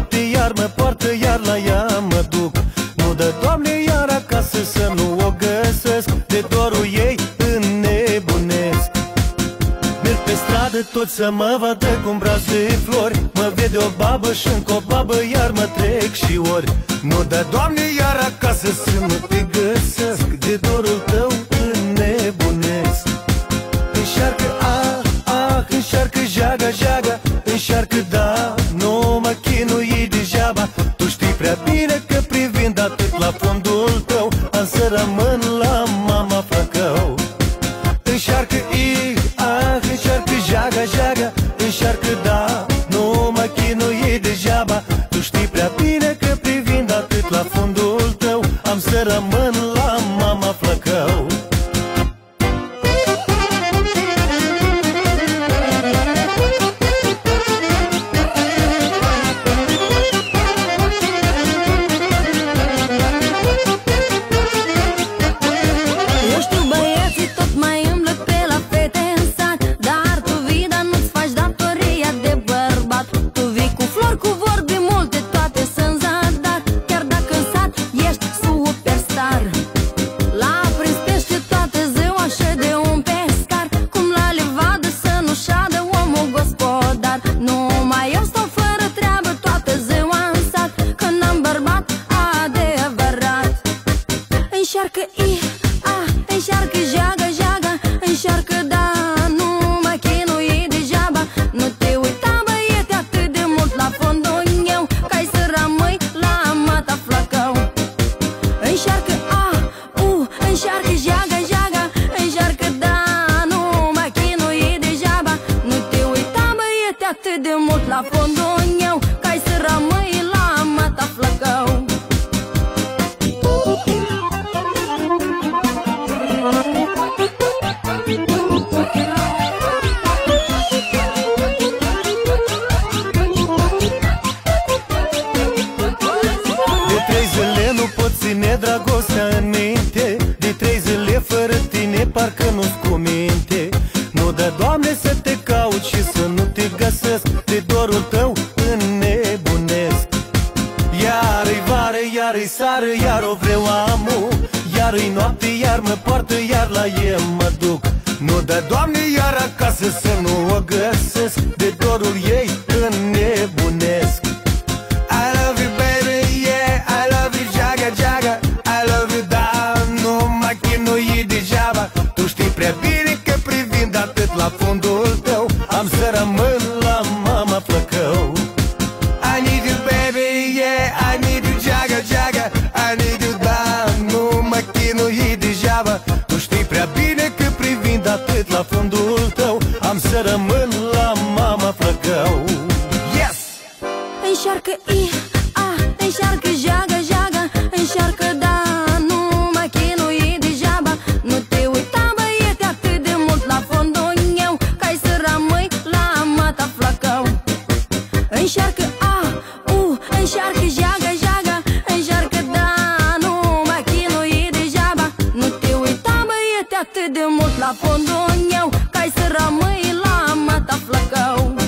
noapte iar mă poartă Iar la ea mă duc. Nu dă Doamne iar acasă să nu o găsesc De dorul ei înnebunesc. Merg pe stradă toți să mă vadă cu braț de flori. Mă vede o babă și încă o babă Iar mă trec și ori. Nu dă Doamne iar acasă să nu te găsesc De dorul tău înnebunesc. Înșarcă ah, ah, înșarcă jaga, jaga tău Am de mult la fondul meu Ca să rămâi la mata flăcău De trei zile nu pot ține dragostea în minte. De trei zile fără tine parcă nu-ți cu minte. Nu dă, Doamne, să vară, iar-i sară, iar o vreau amu. Iar-i noapte, iar mă poartă, iar la el mă duc. Nu dă, Doamne, iar acasă să nu o găsesc. De dorul ei înnebunesc I love you, baby, yeah I love you, jaga, jaga. I love you, da, nu mă chinui degeaba. Tu știi prea bine că privind atât la fundul tău Am să rămân la mama flăcău I need you, baby, yeah I need privind atât la fundul tău Am să rămân la mama flăcău. Yes! Înșarcă i, a, înșarcă jaga, jaga Înșarcă da, nu mă chinui degeaba. Nu te uita băiete atât de mult la fondul meu Ca să rămâi la mata flăcău. Înșarcă a, u, înșarcă jaga, La fondul iau, cai să rămâi la mata flăcău